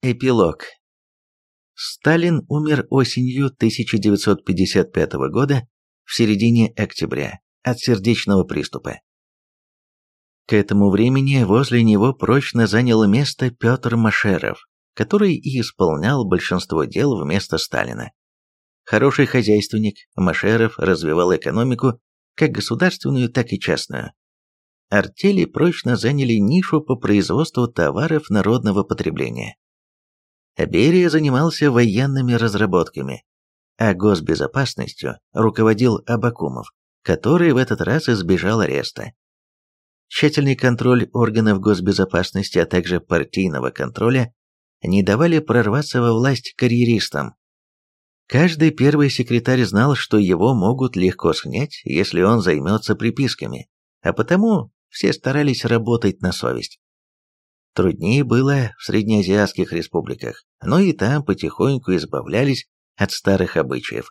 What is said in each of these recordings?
Эпилог. Сталин умер осенью 1955 года в середине октября от сердечного приступа. К этому времени возле него прочно занял место Петр Машеров, который и исполнял большинство дел вместо Сталина. Хороший хозяйственник, Машеров развивал экономику, как государственную, так и частную. Артели прочно заняли нишу по производству товаров народного потребления. Берия занимался военными разработками, а госбезопасностью руководил Абакумов, который в этот раз избежал ареста. Тщательный контроль органов госбезопасности, а также партийного контроля не давали прорваться во власть карьеристам. Каждый первый секретарь знал, что его могут легко снять, если он займется приписками, а потому все старались работать на совесть. Труднее было в среднеазиатских республиках, но и там потихоньку избавлялись от старых обычаев.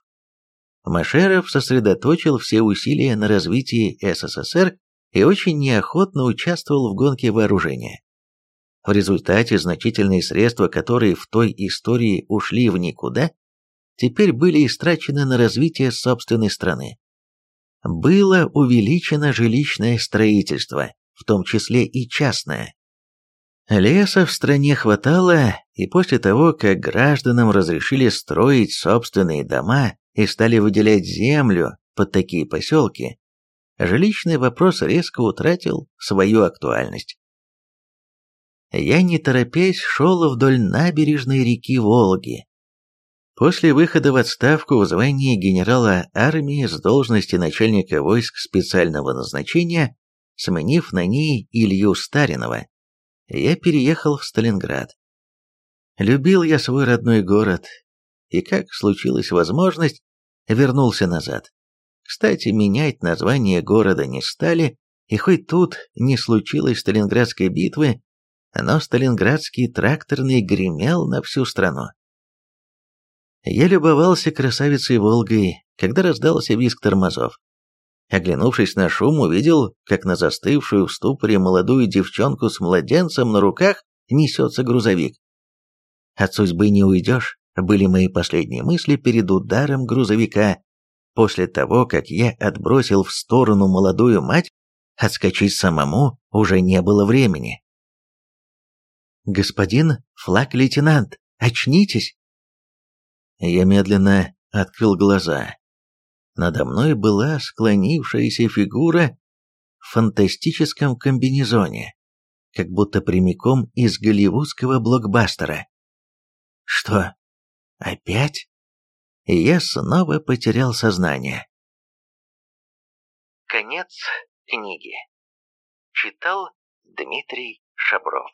Машеров сосредоточил все усилия на развитии СССР и очень неохотно участвовал в гонке вооружения. В результате значительные средства, которые в той истории ушли в никуда, теперь были истрачены на развитие собственной страны. Было увеличено жилищное строительство, в том числе и частное. Леса в стране хватало, и после того, как гражданам разрешили строить собственные дома и стали выделять землю под такие поселки, жилищный вопрос резко утратил свою актуальность. Я не торопясь шел вдоль набережной реки Волги. После выхода в отставку в звании генерала армии с должности начальника войск специального назначения, сменив на ней Илью Старинова, я переехал в Сталинград. Любил я свой родной город, и, как случилась возможность, вернулся назад. Кстати, менять название города не стали, и хоть тут не случилось Сталинградской битвы, но Сталинградский тракторный гремел на всю страну. Я любовался красавицей Волгой, когда раздался визг тормозов. Оглянувшись на шум, увидел, как на застывшую в ступоре молодую девчонку с младенцем на руках несется грузовик. От судьбы не уйдешь, были мои последние мысли перед ударом грузовика. После того, как я отбросил в сторону молодую мать, отскочить самому уже не было времени. «Господин флаг-лейтенант, очнитесь!» Я медленно открыл глаза. Надо мной была склонившаяся фигура в фантастическом комбинезоне, как будто прямиком из голливудского блокбастера. Что, опять? я снова потерял сознание. Конец книги. Читал Дмитрий Шабров.